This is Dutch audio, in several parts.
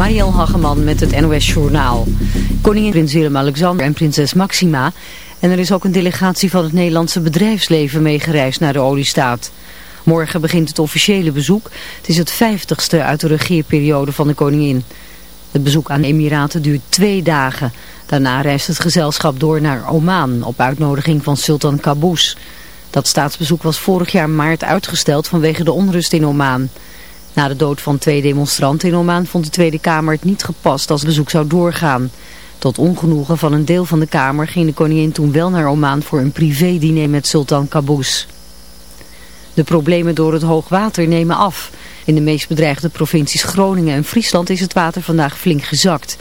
Mariel Hageman met het NOS Journaal. Koningin Prins Willem-Alexander en prinses Maxima. En er is ook een delegatie van het Nederlandse bedrijfsleven meegereisd naar de oliestaat. Morgen begint het officiële bezoek. Het is het vijftigste uit de regeerperiode van de koningin. Het bezoek aan de Emiraten duurt twee dagen. Daarna reist het gezelschap door naar Oman op uitnodiging van Sultan Qaboos. Dat staatsbezoek was vorig jaar maart uitgesteld vanwege de onrust in Oman. Na de dood van twee demonstranten in Oman vond de Tweede Kamer het niet gepast als bezoek zou doorgaan. Tot ongenoegen van een deel van de Kamer ging de koningin toen wel naar Oman voor een privé-diner met Sultan Qaboos. De problemen door het hoogwater nemen af. In de meest bedreigde provincies Groningen en Friesland is het water vandaag flink gezakt.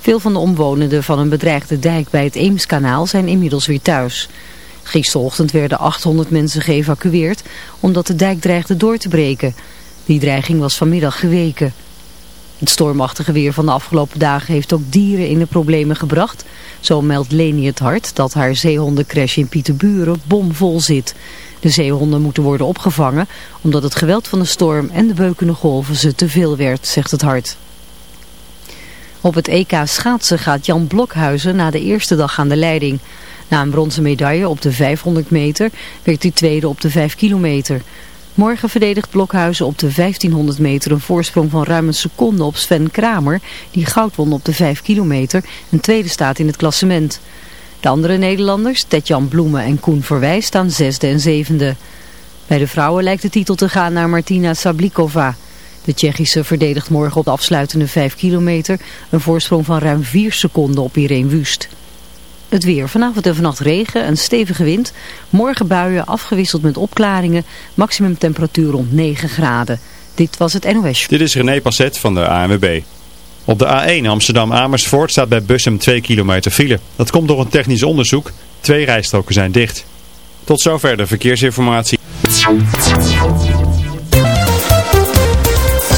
Veel van de omwonenden van een bedreigde dijk bij het Eemskanaal zijn inmiddels weer thuis. Gisterochtend werden 800 mensen geëvacueerd omdat de dijk dreigde door te breken. Die dreiging was vanmiddag geweken. Het stormachtige weer van de afgelopen dagen heeft ook dieren in de problemen gebracht. Zo meldt Leni het Hart dat haar zeehondencrash in Pieterburen bomvol zit. De zeehonden moeten worden opgevangen omdat het geweld van de storm en de beukende golven ze te veel werd, zegt het Hart. Op het EK schaatsen gaat Jan Blokhuizen na de eerste dag aan de leiding. Na een bronzen medaille op de 500 meter werd hij tweede op de 5 kilometer. Morgen verdedigt Blokhuizen op de 1500 meter een voorsprong van ruim een seconde op Sven Kramer, die goud won op de 5 kilometer en tweede staat in het klassement. De andere Nederlanders, Tetjan Bloemen en Koen Verwij, staan zesde en zevende. Bij de vrouwen lijkt de titel te gaan naar Martina Sablikova. De Tsjechische verdedigt morgen op de afsluitende 5 kilometer een voorsprong van ruim 4 seconden op Irene Wust. Het weer. Vanavond en vannacht regen, een stevige wind. Morgen buien, afgewisseld met opklaringen. Maximum temperatuur rond 9 graden. Dit was het NOS. Dit is René Passet van de ANWB. Op de A1 Amsterdam-Amersfoort staat bij Bussum 2 kilometer file. Dat komt door een technisch onderzoek. Twee rijstroken zijn dicht. Tot zover de verkeersinformatie.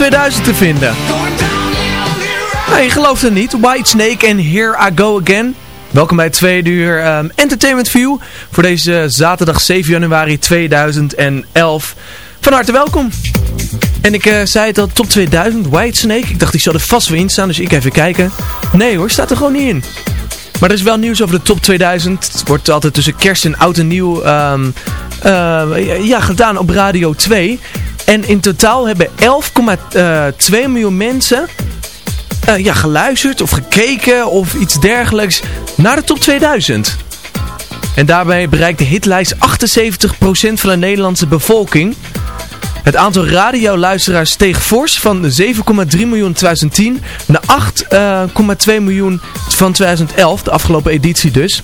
2000 te vinden. Nee, je gelooft het niet. White Snake en Here I Go Again. Welkom bij het tweede uur um, Entertainment View voor deze zaterdag 7 januari 2011. Van harte welkom. En ik uh, zei het al, top 2000, Whitesnake. Ik dacht die zou er vast wel in staan, dus ik even kijken. Nee hoor, staat er gewoon niet in. Maar er is wel nieuws over de top 2000. Het wordt altijd tussen kerst en oud en nieuw um, uh, ja, gedaan op Radio 2. En in totaal hebben 11,2 miljoen mensen uh, ja, geluisterd of gekeken of iets dergelijks naar de top 2000. En daarbij bereikt de hitlijst 78% van de Nederlandse bevolking. Het aantal radioluisteraars steeg fors van 7,3 miljoen in 2010 naar 8,2 uh, miljoen van 2011, de afgelopen editie dus.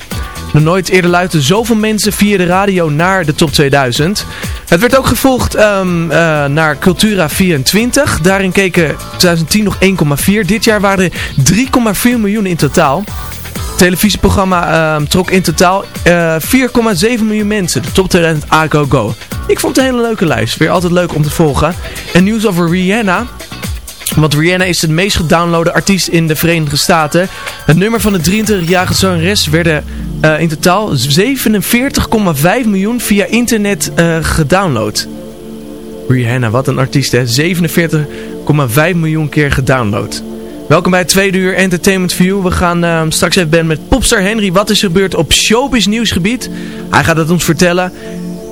Nog nooit eerder luisterden zoveel mensen via de radio naar de top 2000. Het werd ook gevolgd um, uh, naar Cultura 24. Daarin keken 2010 nog 1,4. Dit jaar waren er 3,4 miljoen in totaal televisieprogramma uh, trok in totaal uh, eh, 4,7 miljoen mensen. De top 2000 A Go Go. Ik vond het een hele leuke lijst. Weer altijd leuk om te volgen. En nieuws over Rihanna. Want Rihanna is de meest gedownloade artiest in de Verenigde Staten. Het nummer van de 23-jarige zangeres werden uh, in totaal 47,5 miljoen via internet uh, gedownload. Rihanna, wat een artiest hè. 47,5 miljoen keer gedownload. Welkom bij het tweede uur Entertainment View. We gaan uh, straks even ben met popstar Henry. Wat is gebeurd op showbiz nieuwsgebied? Hij gaat het ons vertellen.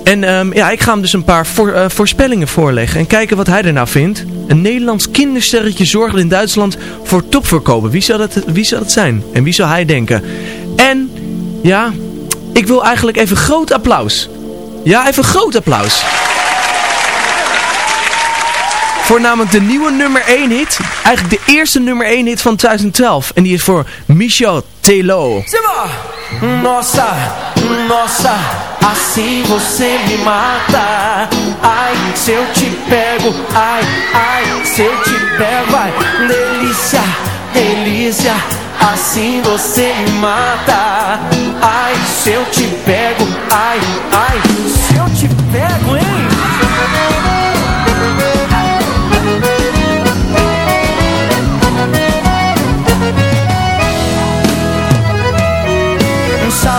En um, ja, ik ga hem dus een paar uh, voorspellingen voorleggen. En kijken wat hij er nou vindt. Een Nederlands kindersterretje zorgt in Duitsland voor topverkopen. Wie zou, dat, wie zou dat zijn? En wie zou hij denken? En ja, ik wil eigenlijk even groot applaus. Ja, even groot applaus. Voor namelijk de nieuwe nummer 1 hit. Eigenlijk de eerste nummer 1 hit van 2012. En die is voor Michel Telo. Nossa, nossa, assim você me mata. Ai, se eu te pego, ai, ai, se eu te pego, ai, delícia, delícia, assim você me mata. Ai, se eu te pego, ai, ai, se eu te pego, hein?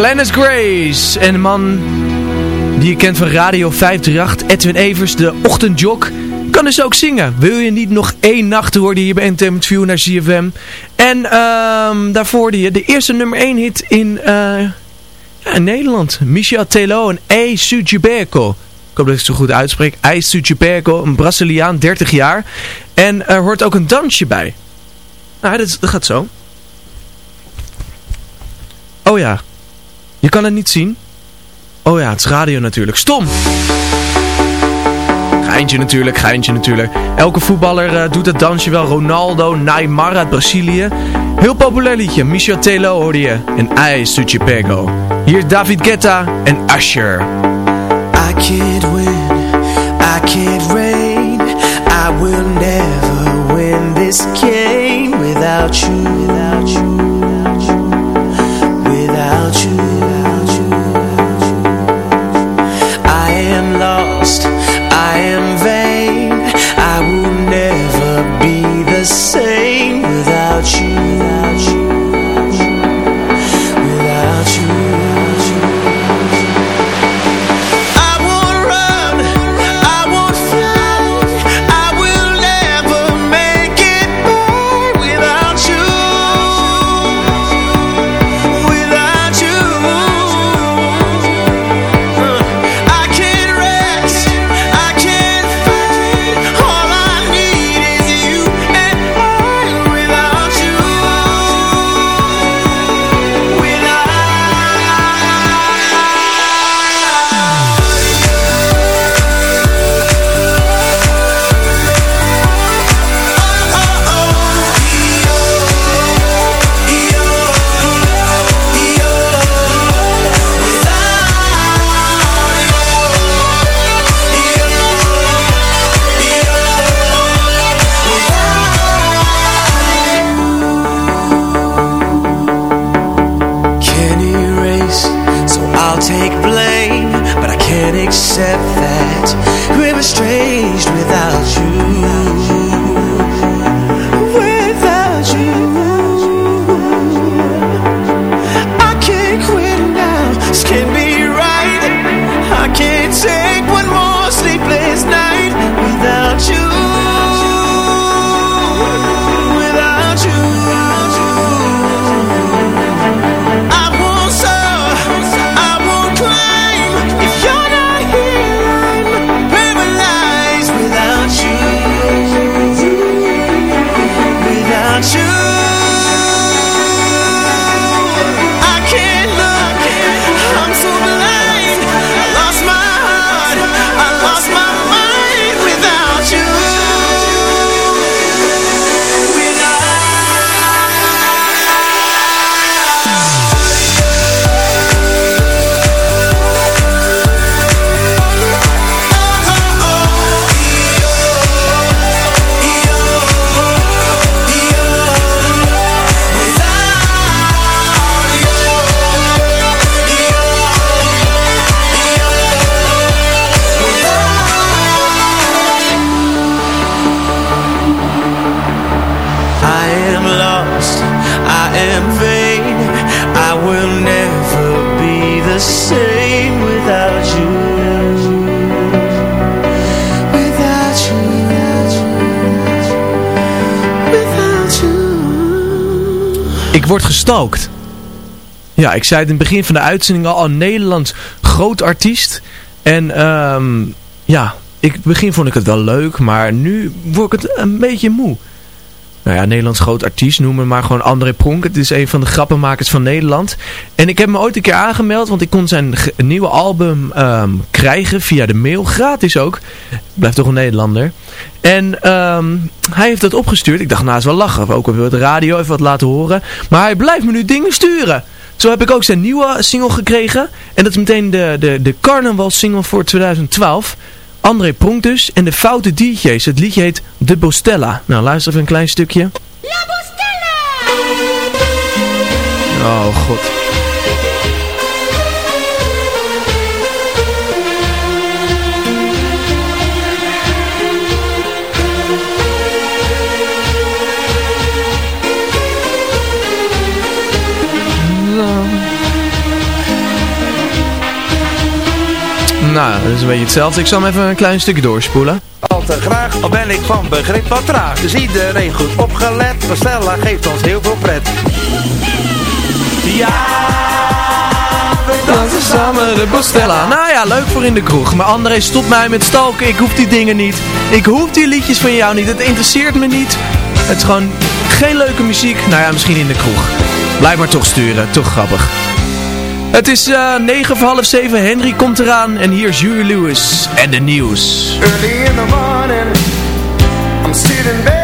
Glennis Grace en de man die je kent van Radio 538, Edwin Evers, de ochtendjok, kan dus ook zingen. Wil je niet nog één nacht worden hier bij Entertainment View naar CFM? En ehm daarvoor die, de eerste nummer 1 hit in, eh, in Nederland. Michel Telo en A. Sujiberco. Ik hoop dat ik het zo goed uitspreek. A. Sujiberco, een Braziliaan, 30 jaar. En er hoort ook een dansje bij. Nou, dat gaat zo. Oh ja, je kan het niet zien. Oh ja, het is radio natuurlijk. Stom! Geintje natuurlijk, geintje natuurlijk. Elke voetballer eh, doet het dansje wel. Ronaldo, Neymar uit Brazilië. Heel populair liedje. Michel Telo hoorde je. En I, Suchipego. Hier David Guetta en Usher. I can't win, I can't reign, I will never win this game without you, without you, Ik word gestalkt. Ja, ik zei het in het begin van de uitzending al, Nederlands groot artiest. En ehm ja, het begin vond ik het wel leuk, maar nu word ik het een beetje moe. Nou ja, Nederlands groot artiest noemen, maar gewoon André Pronk. Het is een van de grappenmakers van Nederland. En ik heb me ooit een keer aangemeld, want ik kon zijn nieuwe album ehm, krijgen via de mail. Gratis ook. Blijft toch een Nederlander. En ehm, hij heeft dat opgestuurd. Ik dacht, nou wel lachen. Ook op de radio even wat laten horen. Maar hij blijft me nu dingen sturen. Zo heb ik ook zijn nieuwe single gekregen. En dat is meteen de, de, de carnaval single voor 2012. André Pronk dus. En de foute DJ's. Het liedje heet De Bostella. Nou, luister even een klein stukje. La Bostella! Oh, god. Nou, dat is een beetje hetzelfde. Ik zal hem even een klein stukje doorspoelen. Al te graag, al ben ik van begrip wat traag. Dus iedereen goed opgelet, maar Stella geeft ons heel veel pret. Ja, we dansen samen de Bostella. Nou ja, leuk voor in de kroeg. Maar André, stop mij met stalken. Ik hoef die dingen niet. Ik hoef die liedjes van jou niet. Het interesseert me niet. Het is gewoon geen leuke muziek. Nou ja, misschien in de kroeg. Blijf maar toch sturen. Toch grappig. Het is eh 9 voor half 7. Henry komt eraan. En hier is Julie Lewis en de nieuws. Early in the morning, I'm sitting in bed.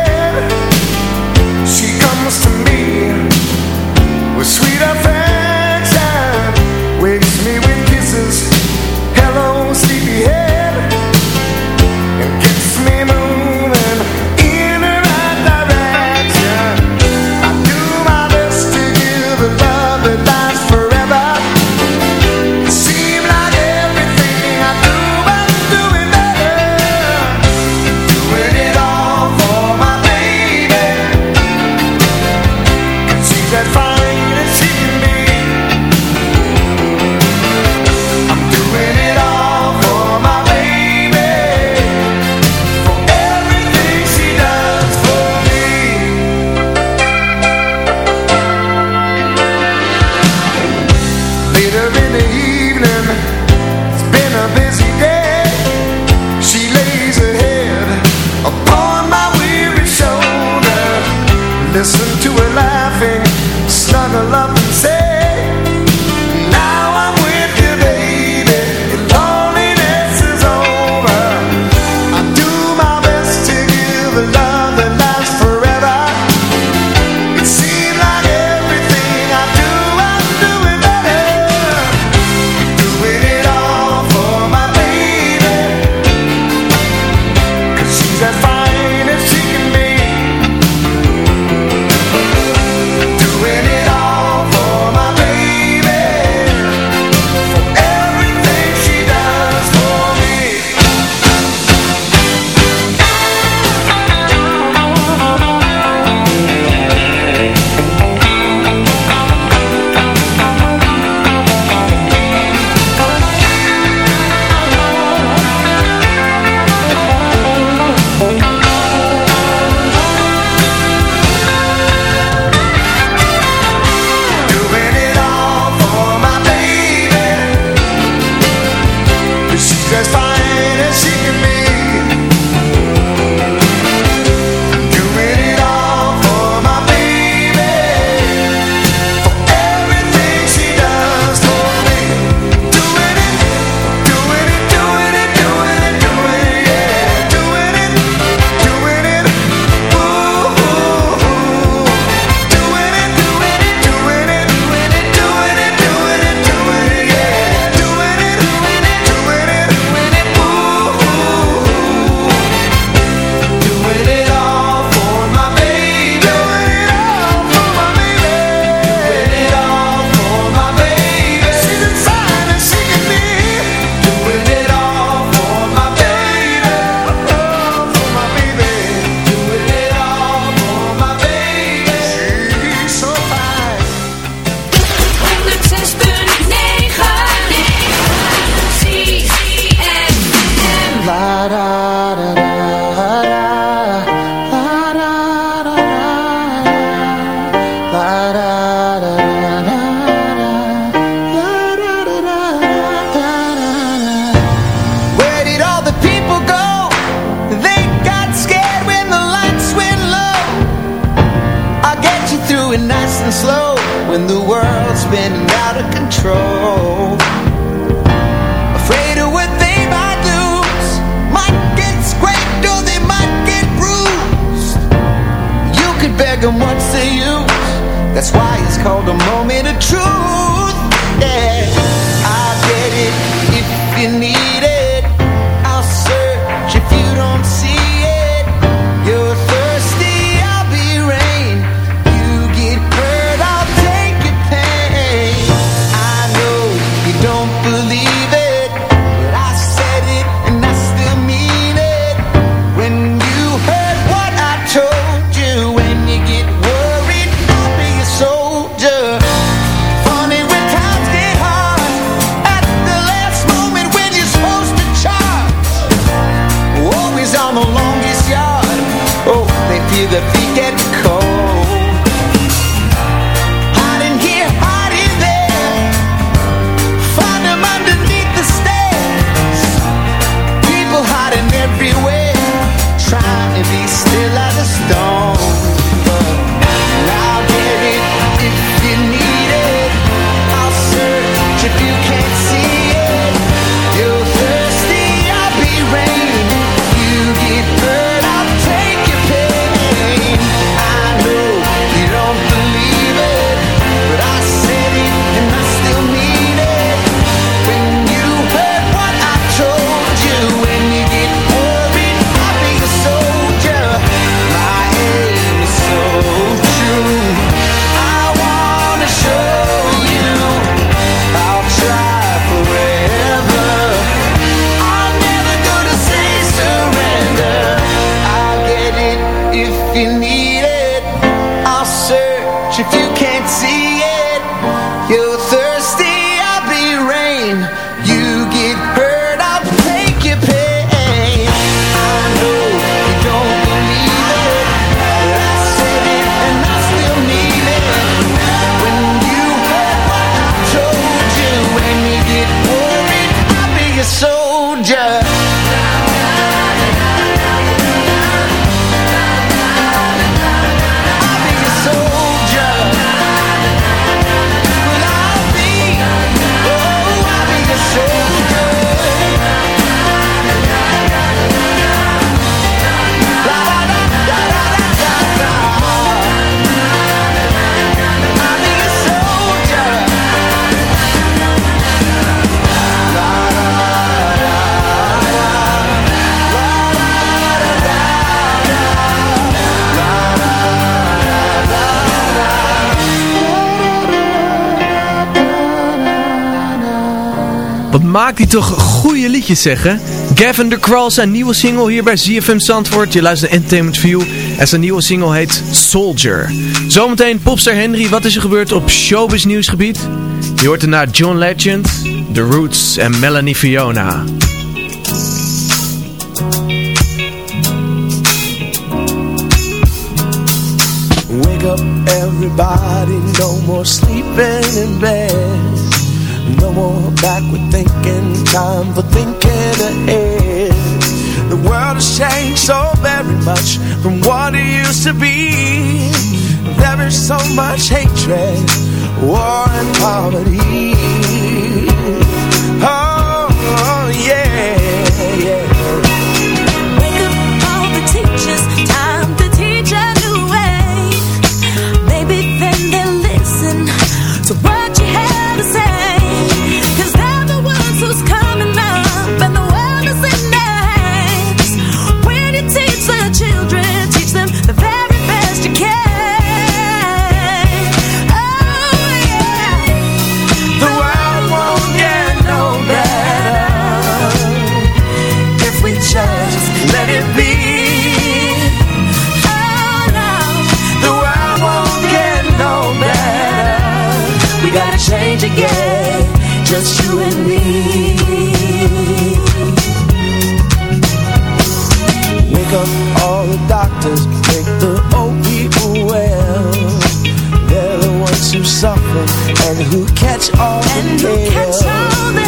you through it nice and slow When the world's spinning out of control. Afraid of what they might lose. Might get scraped or they might get bruised. You could beg them what's the use? That's why it's called a moment of truth. Yeah, I get it if you need maak die toch goede liedjes zeggen. Gavin de Crawl zijn nieuwe single hier bij ZFM Zandvoort. Je luistert Entertainment View en zijn nieuwe single heet Soldier. Zometeen popster Henry, wat is er gebeurd op showbiz nieuwsgebied? Je hoort erna John Legend, The Roots en Melanie Fiona. Wake up everybody, no more sleeping in bed no more backward thinking, time for thinking ahead. The world has changed so very much from what it used to be. There is so much hatred, war and poverty change again. Just you and me. Wake up all the doctors Make the old people well They're the ones who suffer And who catch all and the who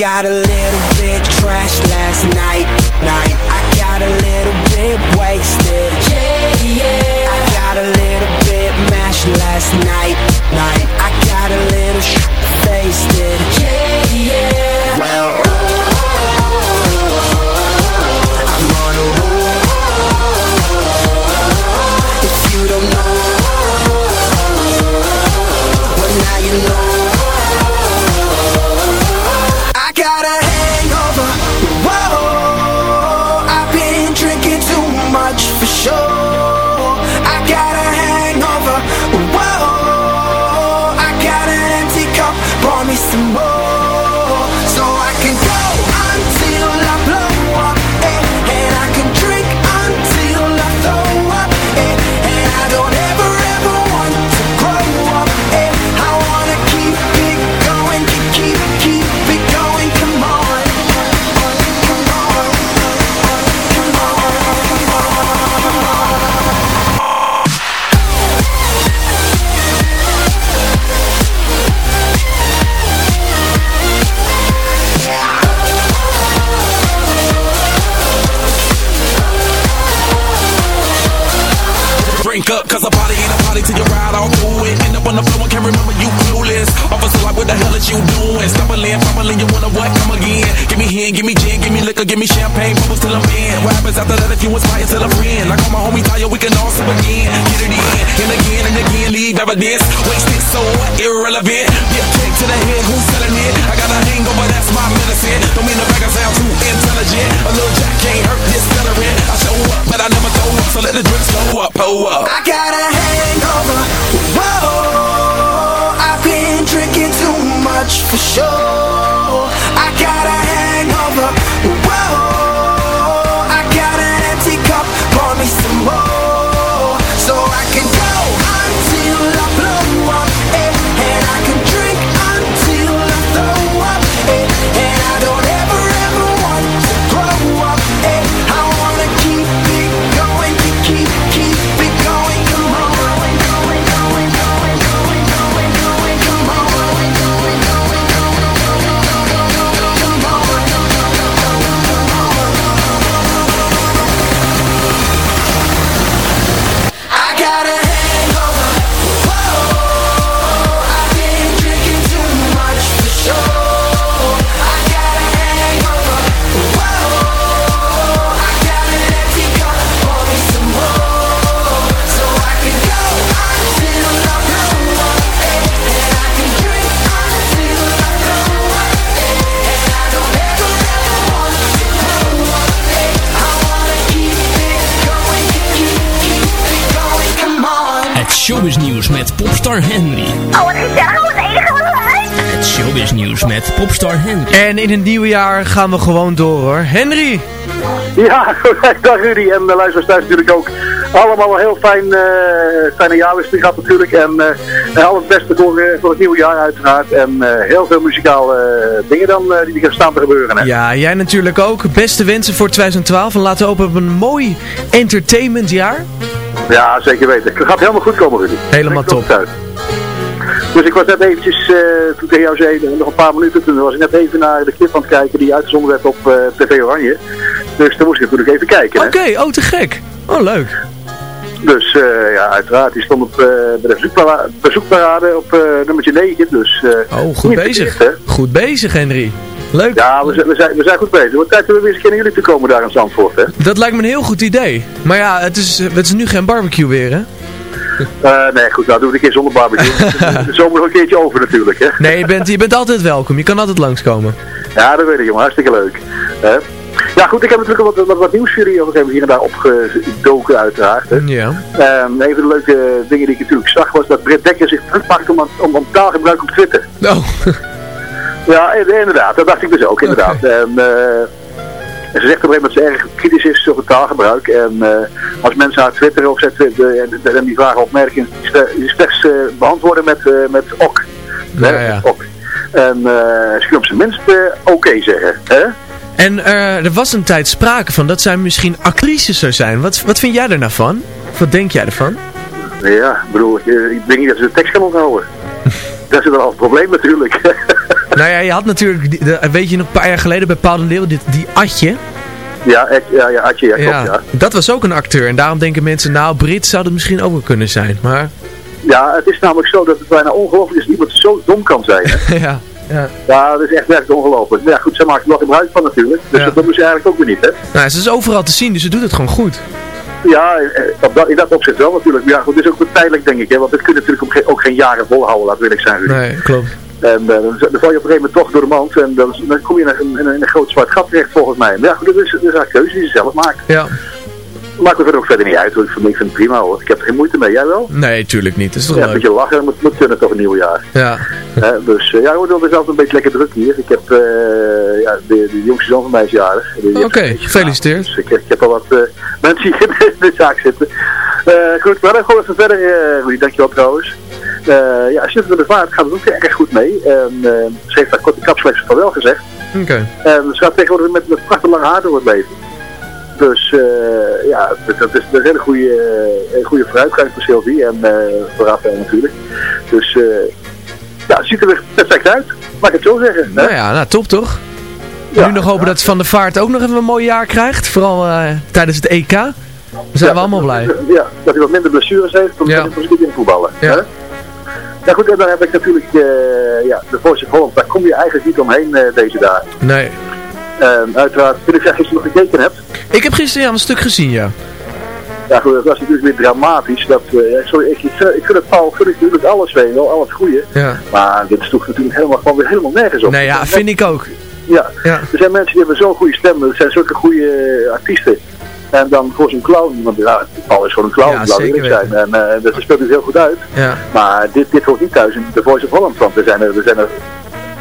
Got a little bit trashed last night. evidence. Wasted, so irrelevant. Get kicked to the head, who's selling it? I got a hangover, that's my medicine. Don't mean the back sound too intelligent. A little jack can't hurt this veteran. I show up, but I never throw up, so let the drinks go up, oh up. I got Popstar Henry. Oh, wat gezellig. Wat enige wat leuk. Het showbiz nieuws met Popstar Henry. En in het nieuwe jaar gaan we gewoon door hoor. Henry! Ja, dag Rudy. En de luisteraars thuis natuurlijk ook. Allemaal een heel fijn, uh, fijne jaarwisseling gehad natuurlijk. En eh, uh, al het beste voor, voor het nieuwe jaar uiteraard. En heel veel muzikale dingen dan die gaan staan te gebeuren. Hè. Ja, jij natuurlijk ook. Beste wensen voor 2012. En laten we op een mooi entertainmentjaar. jaar. Ja, zeker weten. Het gaat helemaal goed komen Rudy. Helemaal top. Dus ik was net eventjes, eh, toen tegen jou zei, nog een paar minuten, toen was ik net even naar de clip aan het kijken die uitgezonden werd op eh, TV Oranje. Dus daar moest ik natuurlijk even kijken. Oké, oh te gek. Oh leuk. Dus eh, ja, uiteraard, die stond op, eh, bij de bezoekpara- bezoekparade op eh, nummertje 9. Dus, eh, Oh, goed bezig. Goed bezig Henry. Leuk. Ja, we zijn, we, zijn, we zijn goed bezig. Wat tijd hebben we weer eens keer naar jullie te komen daar in Zandvoort, hè? Dat lijkt me een heel goed idee. Maar ja, het is, het is nu geen barbecue weer hè? Eh, nee, goed, nou doen we een keer zonder barbecue. de zomer nog een keertje over natuurlijk, hè? Nee, je bent, je bent altijd welkom. Je kan altijd langskomen. Ja, dat weet ik, jongen. Hartstikke leuk. Ja, goed, ik heb natuurlijk wat, wat, wat nieuws voor jullie. Even hier en daar opgedoken, uiteraard. Hè? Ja. Ehm, een van de leuke dingen die ik natuurlijk zag was dat Britt Dekker zich druk maakt om, om, om taalgebruik op Twitter. Oh. Ja, in- inderdaad. Dat dacht ik dus ook, inderdaad. En, eh, en ze zegt op een gegeven moment dat ze erg kritisch is over taalgebruik. En eh, als mensen haar Twitter opzetten eh, en, en die vragen opmerkingen, die sle- die slechts eh, beantwoorden met, eh, met ok. Ja, Hè, ja. met ok. En eh ze kunnen op zijn minst eh, oké zeggen. Hè? En eh, er was een tijd sprake van dat zij misschien actrice zou zijn. Wat, wat vind jij er nou van? Wat denk jij ervan? Ja, ik bedoel, ik, eh, denk niet dat ze de tekst kan onthouden. dat is wel al het probleem natuurlijk. Nou ja, je had natuurlijk, de- weet je nog een paar jaar geleden bij Paul de Leeuw, dit, die Atje. ja, Ed- ja, ja, Adje, ja, klopt, ja. dat was ook een acteur. En daarom denken mensen, nou, Brit zou het misschien ook wel kunnen zijn. Maar, Ja, het is namelijk zo dat het bijna ongelooflijk is dat iemand zo dom kan zijn. Ja. ja. Ja, dat is echt werkelijk ongelooflijk. Maar ja, goed, zij maakt er wel gebruik van natuurlijk. Dus Ja. dat doen ze eigenlijk ook weer niet, hè? Nou, ze is overal te zien, dus ze doet het gewoon goed. Ja, eh, op dat, in dat opzicht wel natuurlijk. Maar ja, goed, het is ook tijdelijk, denk ik, hè? Want het kun je natuurlijk ook geen, ook geen jaren volhouden, laat wil ik zijn. Rudy. Nee, klopt. En eh, dan, val je op een gegeven moment toch door de mand en dan, dan kom je in een, in een, in een groot zwart gat terecht, volgens mij. Maar ja, goed, dat is, dat is haar keuze die ze zelf maakt. Ja. Maakt me verder ook verder niet uit, hoor. Ik vind, het prima, hoor. Ik heb er geen moeite mee. Jij wel? Nee, tuurlijk niet. Dat is toch Ja, een leuk. beetje lachen, moet, moet kunnen toch een nieuw jaar. Ja. Dus eh, ja, het wordt zelf een beetje lekker druk hier. Ik heb, eh, ja, de, de jongste zoon van mij is jarig. Oké, een gefeliciteerd. Dus ik, ik heb al wat mensen hier in de zaak zitten. Goed, maar dan gewoon even verder, uh. Dankjewel trouwens. Eh ja, Schitter de Vaart gaat het ook erg goed mee. En, eh, ze heeft daar korte kapslechts van wel gezegd. Oké. En ze gaat tegenwoordig met, met prachtig lange haar door het leven. Dus eh, ja, dat, is, een hele goede, eh, een goede vooruitgang voor Sylvie en eh voor Rafael natuurlijk. Dus ja, het ziet er perfect uit. Mag ik het zo zeggen? hè? Nou ja, nou top toch? Ja, nu nog hopen dat Van der Vaart ook nog even een mooi jaar krijgt. Vooral tijdens het EK. Dan zijn Ja, we allemaal blij. Ja, dat hij wat minder blessures heeft, om Ja. ja. in voetballen. Ja. Hè? Ja goed, en dan heb ik natuurlijk eh, ja, de Voice of Holland. Daar kom je eigenlijk niet omheen eh, deze dagen. Nee. En uiteraard, vind ik dat je nog gekeken hebt. Ik heb gisteren ja, een stuk gezien, ja. Ja goed, dat was natuurlijk weer dramatisch. Dat, eh, sorry, ik, ik, ik vind het Paul, vind ik natuurlijk alles weet wel, al het goede. Ja. Maar dit sloeg natuurlijk helemaal, gewoon weer helemaal nergens op. Nee, ja, vind ik ook. Ja. Ja. er zijn mensen die hebben zo'n goede stem, er zijn zulke goede artiesten. En dan voor zo'n clown, want ja, Paul is gewoon een clown, Ja, laat zijn. En eh, dat speelt dus heel goed uit. Ja. Maar dit, dit hoort niet thuis in de Voice of Holland, want er zijn er, er, zijn er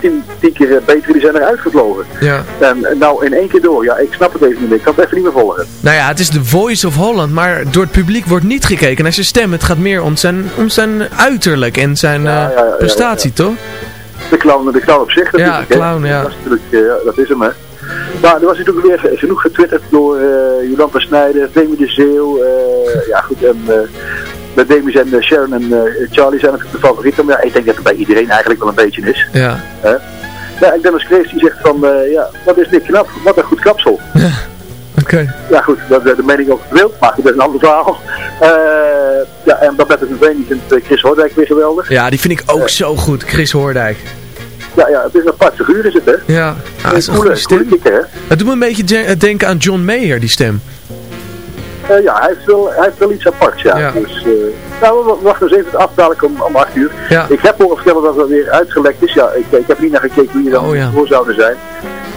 tien, tien keer eh, betere die zijn er uitgevlogen. Ja. En eh, nou in één keer door, ja, ik snap het even niet meer, ik kan het even niet meer volgen. Nou ja, het is de Voice of Holland, maar door het publiek wordt niet gekeken naar zijn stem. Het gaat meer om zijn, om zijn uiterlijk en zijn Ja, ja, ja, prestatie, toch? De clown, de clown op zich Ja, hè. clown, ja. Dat is natuurlijk, ja, dat is hem hè. Maar er was natuurlijk weer genoeg getwitterd door uh, Snijder, Demi de Zeeuw. eh, ja goed, en uh, bij Demi zijn uh, Sharon en uh, Charlie zijn natuurlijk de favorieten. Maar ja, ik denk dat het bij iedereen eigenlijk wel een beetje is. Ja. Ja, ik Dennis Krees die zegt van, uh, ja, wat is dit knap, wat een goed kapsel. Oké. Okay. Ja goed, dat is de mening ook wild, maar dat is een ander verhaal. Uh, ja, en dat met het vereniging vindt Chris Hoordijk weer geweldig. Ja, die vind ik ook zo goed, Chris Hoordijk. Ja, ja, het is een apart figuur is het, hè? Ja, ah, is een goede stem. Kikker, hè? Het doet me een beetje denken aan John Mayer, die stem. Uh, ja, hij heeft, wel, hij heeft wel iets aparts, ja. ja. Dus, uh, nou, we wachten eens even af dadelijk om, om 8 uur. Ja. Ik heb horen vertellen dat het weer uitgelekt is. Ja, ik, ik heb niet naar gekeken wie er dan oh, ja. voor zouden zijn.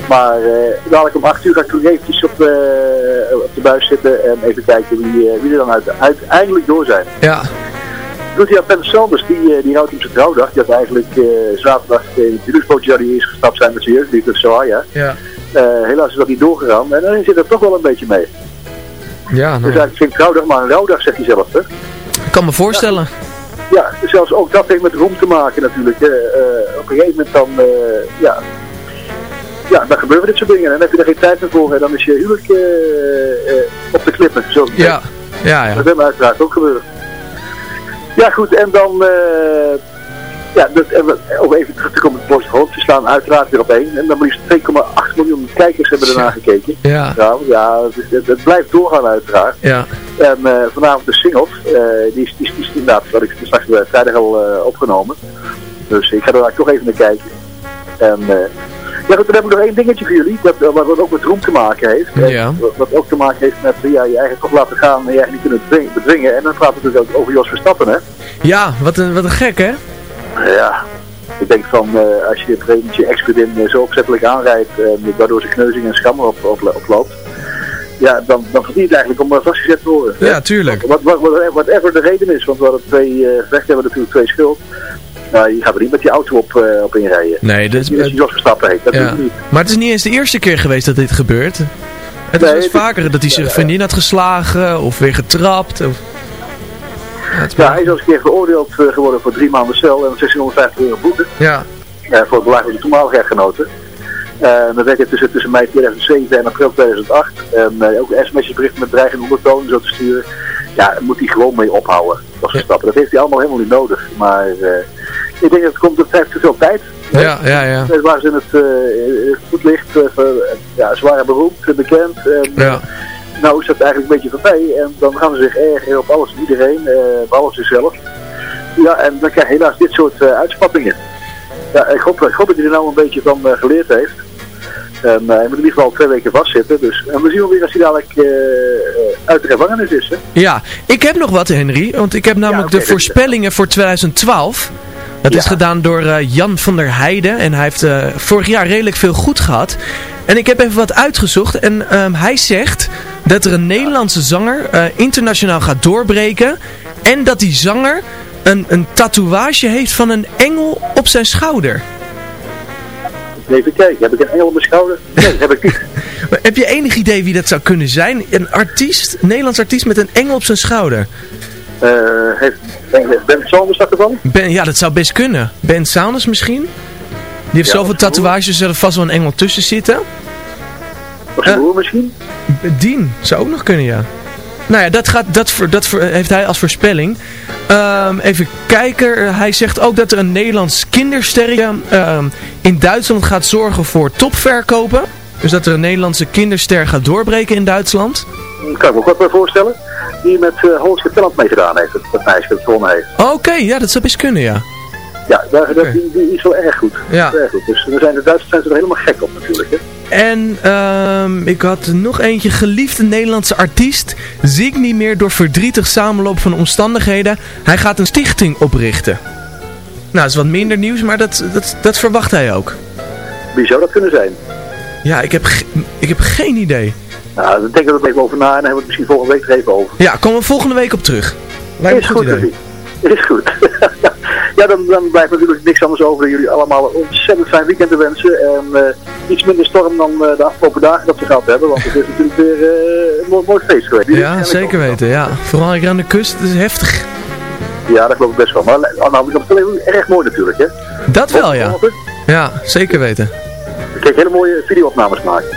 Maar uh, dadelijk om 8 uur ga ik nog eventjes op, op de buis zitten en even kijken wie, wie er dan uit, uiteindelijk door zijn. Ja. Lucia Penn Sanders, die, eh, die houdt op zijn trouwdag. Die had eigenlijk eh, zaterdag in het huwelijksbootje die eerst gestapt zijn met zijn jeugdliefde, Soraya. Ja. Eh helaas is dat niet doorgegaan. En dan zit er toch wel een beetje mee. Ja, nou, Dus eigenlijk geen trouwdag, maar een rouwdag, zegt hij zelf. Hè? ik kan me voorstellen. Ja, zelfs ook dat heeft met roem te maken natuurlijk. Eh, op een gegeven moment dan, eh, ja, ja, dan gebeuren dit soort dingen. En dan heb je er geen tijd meer voor en dan is je huwelijk eh, eh, op de klippen. Zo Ja, ja, ja. Dat hebben we uiteraard ook gebeurd. Ja goed, en dan, eh, ja, dat, en we- om even terug te komen op het ze staan uiteraard weer op één. En dan liefst 2,8 miljoen kijkers hebben ernaar gekeken. Ja. Ja, ja het, het- het blijft doorgaan uiteraard. Ja. En eh, vanavond de singles, eh, die, is, die, is, inderdaad, wat ik straks vrijdag al opgenomen. Dus ik ga er eigenlijk toch even naar kijken. En eh, ja goed, dan heb ik nog één dingetje voor jullie, dat, eh, wat, wat ook met roem te maken heeft. Ja. Wat, wat ook te maken heeft met eh, ja, je eigen toch laten gaan en je eigen niet kunnen bedwingen. bedwingen. En dan praten we natuurlijk ook over Jos Verstappen, hè. Ja, wat een, wat een gek, hè? Ja, ik denk van eh, als je op een gegeven moment je ex-vriendin eh, zo opzettelijk aanrijdt, en waardoor ze kneuzing en schammer op, op, oploopt, ja, dan, dan verdient het eigenlijk om eh, vastgezet te worden. Ja, tuurlijk. Wat, wat, wat, whatever de reden is, want we hadden twee, eh recht hebben natuurlijk twee schuld. Nou, je gaat er niet met die auto op, eh, op inrijden. Nee, dit Niet als je Jos Verstappen heet, dat Ja. je niet. Maar het is niet eens de eerste keer geweest dat dit gebeurt. Het is Nee, wel het- vaker dat hij zijn vriendin had geslagen of weer getrapt. Of... Ja, hij is al eens een keer veroordeeld eh, geworden voor drie maanden cel en 1650 euro boete. Ja. voor het belang van de toenmalige echtgenoten. Eh dat tussen, tussen mei 2007 en april 2008. En eh, ook sms-berichten met dreigende ondertonen zo te sturen. Ja, daar moet hij gewoon mee ophouden. Dat, stappen. dat heeft hij allemaal helemaal niet nodig. Maar eh, ik denk dat het komt, het heeft te veel tijd. Ja, ja, ja. Waar ze in het, in het voetlicht, eh, voor, eh, ja, waren beroemd, bekend. En, Ja. Nou is dat eigenlijk een beetje voorbij. En dan gaan ze zich ergeren op alles en iedereen, eh behalve zichzelf. Ja, en dan krijg je helaas dit soort eh, uitspattingen. Ja, ik hoop, ik hoop dat hij er nou een beetje van geleerd heeft. En hij moet in ieder geval twee weken vastzitten. Dus, en we zien wel weer als hij dadelijk eh, eh, uit de gevangenis is. Hè? Ja, ik heb nog wat Henry, want ik heb namelijk de voorspellingen voor 2012. Dat is gedaan door eh, Jan van der Heijden en hij heeft vorig jaar redelijk veel goed gehad. En ik heb even wat uitgezocht en ehm, hij zegt dat er een Nederlandse zanger internationaal gaat doorbreken. En dat die zanger een, een tatoeage heeft van een engel op zijn schouder. Even kijken, heb ik een engel op mijn schouder? Nee, heb ik niet. Maar heb je enig idee wie dat zou kunnen zijn? Een artiest, een Nederlands artiest met een engel op zijn schouder. Eh, heeft, Ben Sanders dat ervan? Ben, ja, dat zou best kunnen. Ben Saunders misschien? Die heeft Ja, zoveel of tatoeages, er vast wel een engel tussen zitten. Of zijn Eh. broer misschien? Dien, zou ook nog kunnen, ja. Nou ja, dat, gaat, dat, dat heeft hij als voorspelling. Ehm, even kijken, hij zegt ook dat er een Nederlands kindersterretje ehm, in Duitsland gaat zorgen voor topverkopen. Dus dat er een Nederlandse kinderster gaat doorbreken in Duitsland. Kan ik me ook wat bij voorstellen. Die met uh, Hollandse Talent meegedaan heeft. Dat, meisje dat gewonnen heeft. Oké, ja, dat zou best kunnen, ja. Ja, daar, dat, die, die is wel erg goed. Ja. Erg goed. Dus er zijn de Duitsers zijn er helemaal gek op natuurlijk. Hè? En ehm, ik had nog eentje, geliefde Nederlandse artiest, zingt niet meer door verdrietig samenloop van omstandigheden. Hij gaat een stichting oprichten. Nou, dat is wat minder nieuws, maar dat, dat, dat verwacht hij ook. Wie zou dat kunnen zijn? Ja, ik heb, ik heb geen idee. Nou, dan denken we er even over na en dan hebben we het misschien volgende week er even over. Ja, komen we volgene week op terug. Lijkt is goed, goed idee. Is goed. ja, dan, dan blijft natuurlijk niks anders over dan jullie allemaal een ontzettend fijn weekend te wensen. En eh, iets minder storm dan eh, de afgelopen dagen dat we gehad hebben. Want het is natuurlijk weer eh, een mooi, mooi feest geweest. Ja, zeker weten, ja. Vooral hier aan de kust, het is heftig. Ja, dat geloof ik best wel. Maar nou, dat is erg mooi natuurlijk, hè. Dat wel, ja. Ja, zeker weten. Ik kreeg hele mooie video-opnames maken.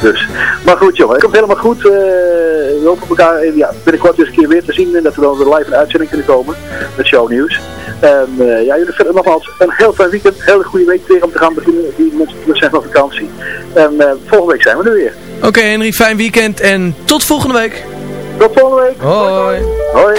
Dus, maar goed jongen, het komt helemaal goed. Eh, we hopen elkaar eh, ja, binnenkort eens een keer weer te zien en dat we dan weer live in uitzending kunnen komen met shownieuws. En eh, ja, jullie verder nogmaals een heel fijn weekend, een hele goede week weer om te gaan beginnen. Die mensen zijn van vakantie. En volgende week zijn we er weer. Oké Henry, fijn weekend en tot volgende week. Tot volgende week. Hoi. Hoi.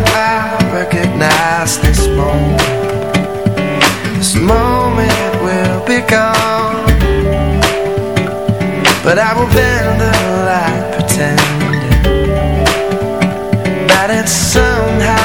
this moment, will be gone. But I will bend the light, pretending that it somehow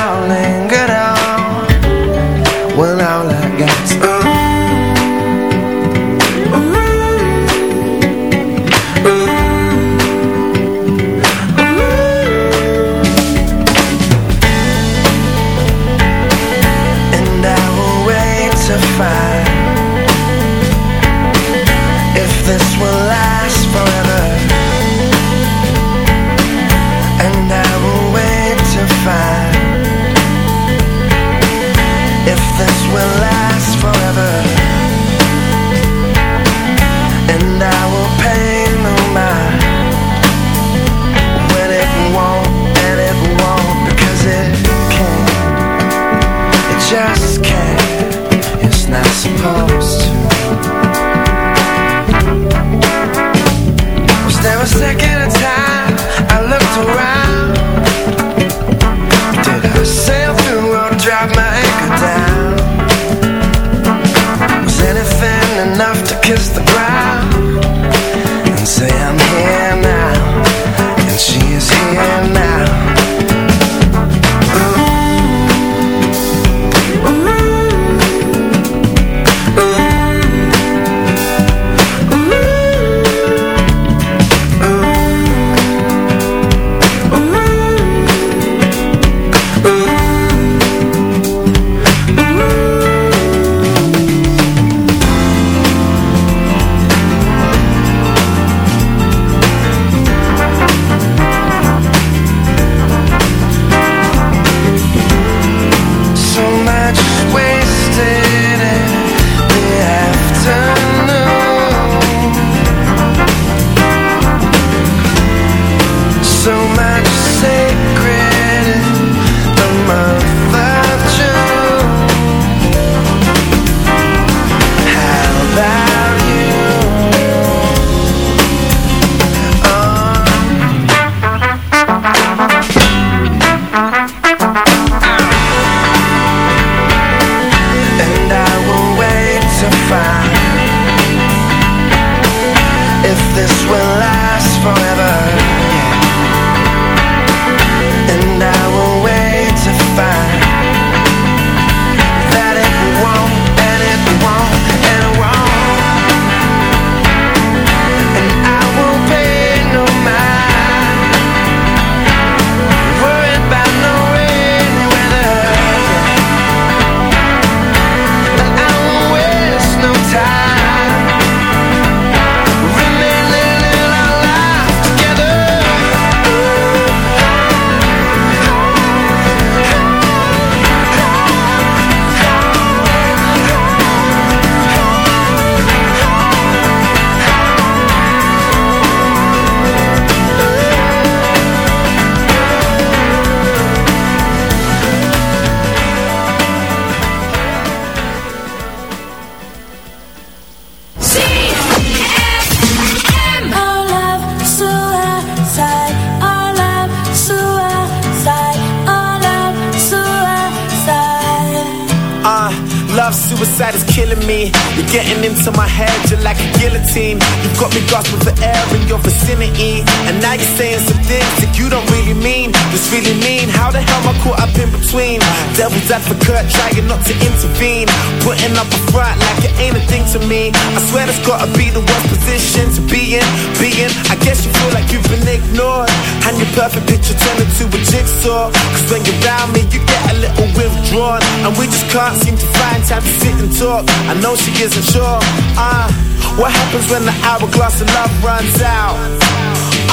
I swear that's gotta be the worst position to be in. Being, I guess you feel like you've been ignored. And your perfect picture turned into a jigsaw. Cause when you're around me, you get a little withdrawn. And we just can't seem to find time to sit and talk. I know she isn't sure. Uh, what happens when the hourglass of love runs out?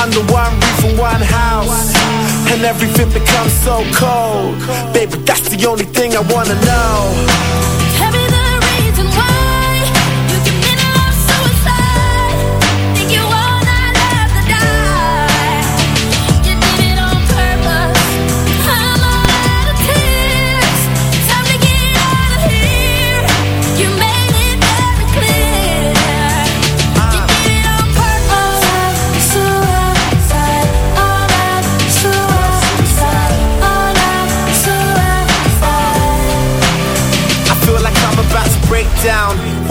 Under one roof and one house. And everything becomes so cold. Baby, that's the only thing I wanna know.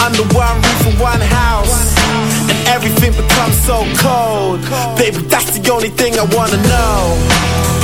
Under one roof and one house. And everything becomes so cold. Baby, that's the only thing I wanna know.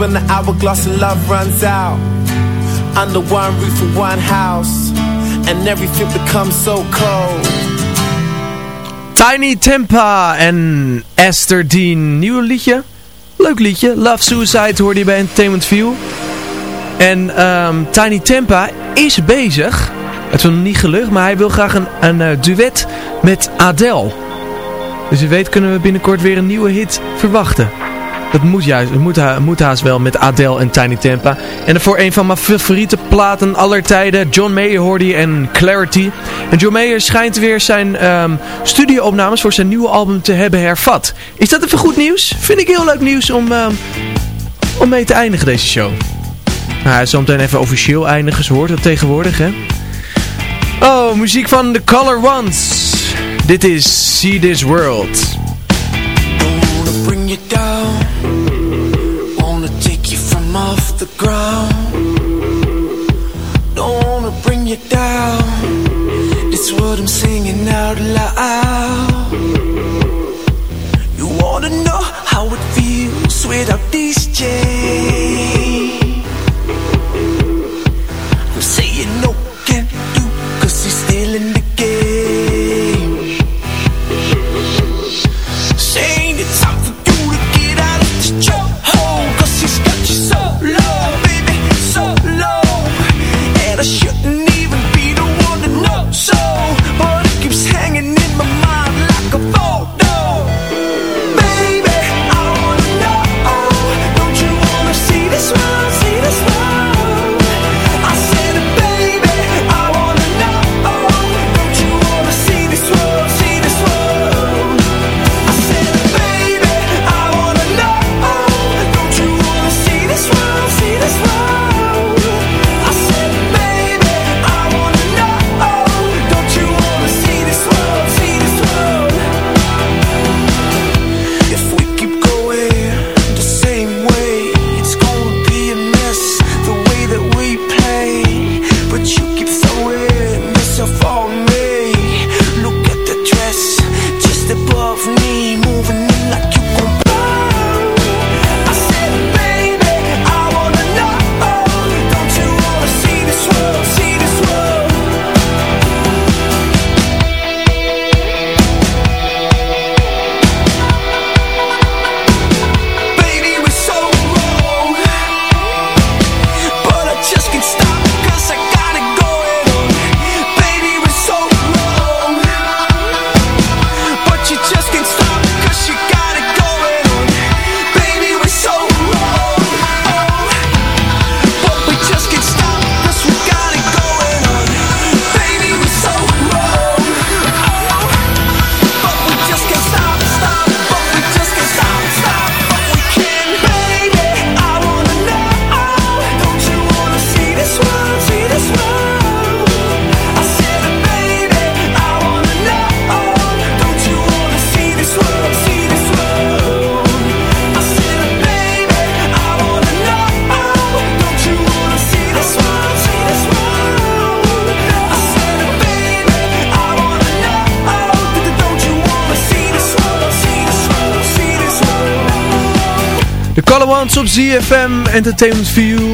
When the hourglass of love runs out? Under one roof in one house, and everything becomes so cold. Tiny Tempa en Esther Dean. Nieuw liedje. Leuk liedje. Love Suicide hoorde je bij Entertainment View. En ehm, Tiny Tempa is bezig. Het is nog niet gelukt, maar hij wil graag een, een eh, duet met Adele. Dus wie weet kunnen we binnenkort weer een nieuwe hit verwachten. Dat moet juist, het moet, ha- moet haast wel met Adele en Tiny Tempa. En voor een van mijn favoriete platen aller tijden, John Mayer hoorde je en Clarity. En John Mayer schijnt weer zijn ehm studioopnames voor zijn nieuwe album te hebben hervat. Is dat even goed nieuws? Vind ik heel leuk nieuws om, ehm, om mee te eindigen deze show. Nou, hij is zo meteen even officieel eindigen, ze hoort dat tegenwoordig hè. Oh, muziek van The Color Ones. Dit is See This World. wanna bring you from off the ground. Don't wanna bring you down. It's what I'm singing out loud. You wanna know how it feels without these chains De Colorants op ZFM Entertainment View.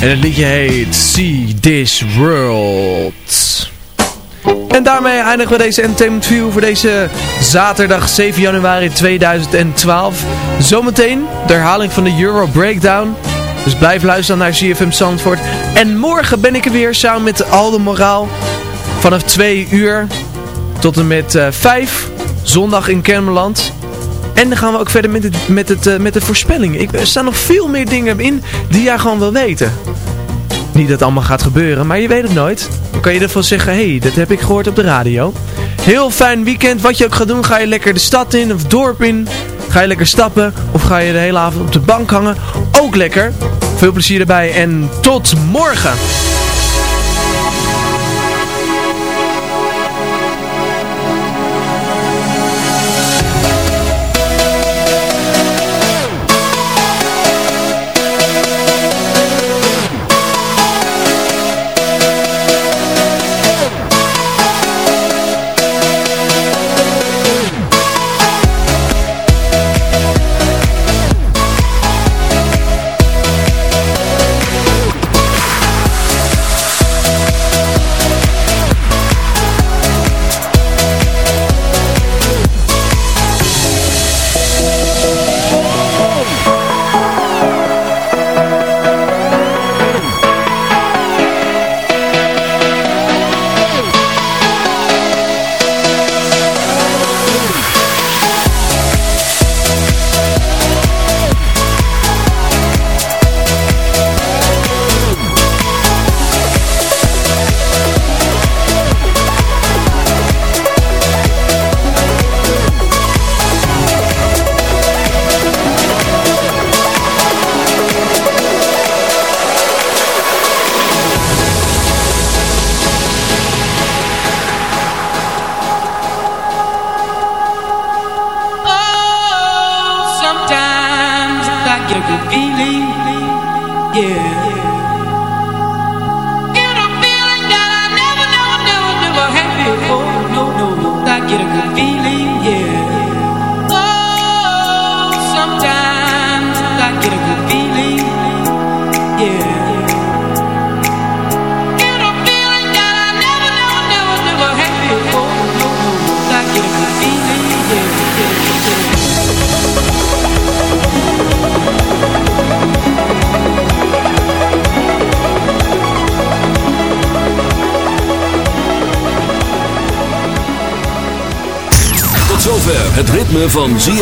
En het liedje heet See This World. En daarmee eindigen we deze Entertainment View voor deze zaterdag 7 januari 2012. Zometeen de herhaling van de Euro Breakdown. Dus blijf luisteren naar CFM Zandvoort. En morgen ben ik er weer samen met Alde Moraal. Vanaf 2 uur tot en met uh, 5. Zondag in Kermeland. En dan gaan we ook verder met, het, met, het, uh, met de voorspelling. Ik, er staan nog veel meer dingen in die jij gewoon wil weten. Niet dat het allemaal gaat gebeuren, maar je weet het nooit. Dan kan je ervan zeggen, hé, hey, dat heb ik gehoord op de radio. Heel fijn weekend. Wat je ook gaat doen, ga je lekker de stad in of dorp in. Ga je lekker stappen of ga je de hele avond op de bank hangen. Ook lekker. Veel plezier erbij en tot morgen.